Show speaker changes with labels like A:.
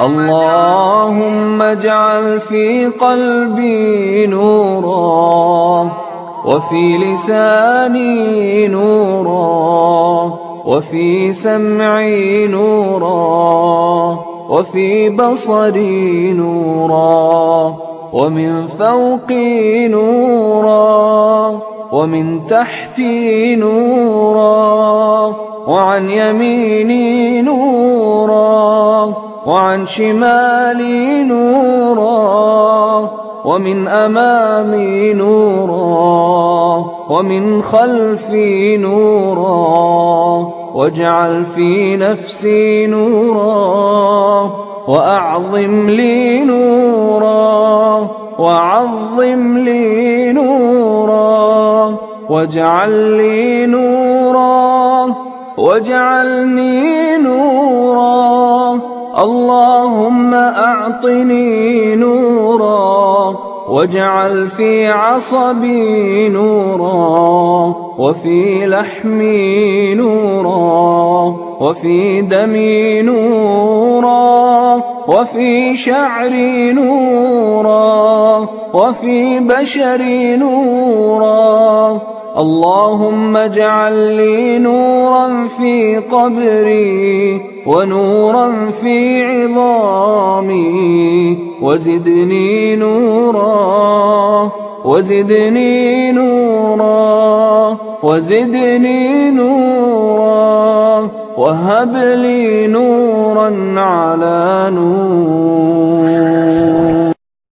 A: اللهم اجعل في قلبي نورا وفي لساني نورا وفي سمعي نورا وفي بصري نورا ومن فوقي نورا ومن تحتي نورا وعن يميني نورا وعن شمالي نورا ومن أمامي نورا ومن خلفي نورا واجعل في نفسي نورا وأعظم لي نورا وعظم لي نورا واجعل لي نورا واجعلني نورا. اللهم أعطني نورا واجعل في عصبي نورا وفي لحمي نورا وفي دمي نورا وفي شعري نورا وفي بشري نورا اللهم اجعل لي نورا في قبري ونورا في عظامي وزدني نورا وزدني نورا وزدني نورا وهب لي نورا على نور.